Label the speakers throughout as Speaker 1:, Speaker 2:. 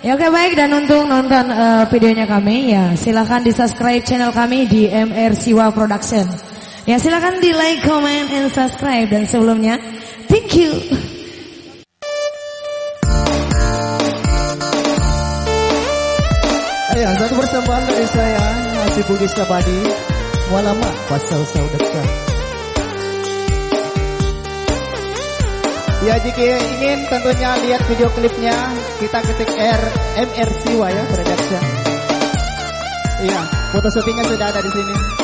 Speaker 1: Ya oke baik. Dan untuk nonton uh, videonya kami ya silahkan di subscribe channel kami di MR Siwa Production. Ya silahkan di like, comment, and subscribe. Dan sebelumnya thank you.
Speaker 2: Ya satu persembahan dari saya Haji Bugis Sabadi. Walama Pasal Saudara Ya jika ingin tentunya lihat video klipnya kita ketik R MR Siwa ya production. Iya, foto syutingnya sudah ada di sini.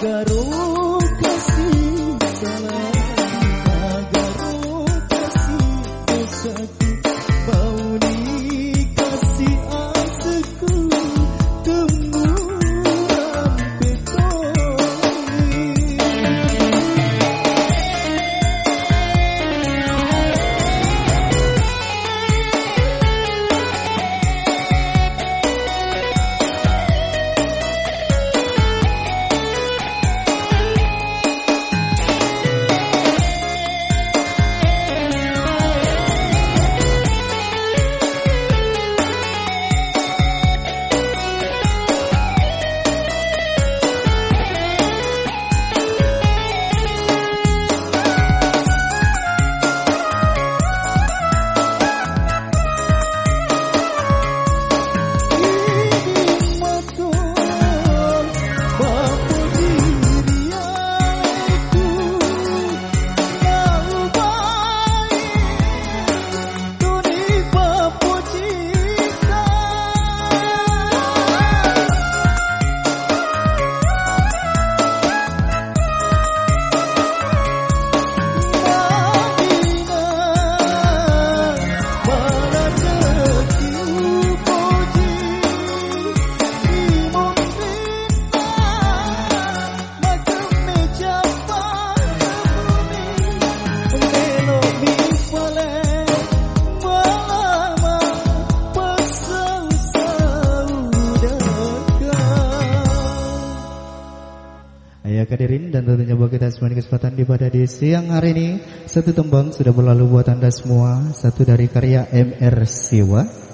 Speaker 2: 个路。
Speaker 3: Hadirin dan tentunya buat kita semua kesempatan di pada di siang hari ini. Satu tembang sudah berlalu buat anda semua. Satu dari karya MR Siwa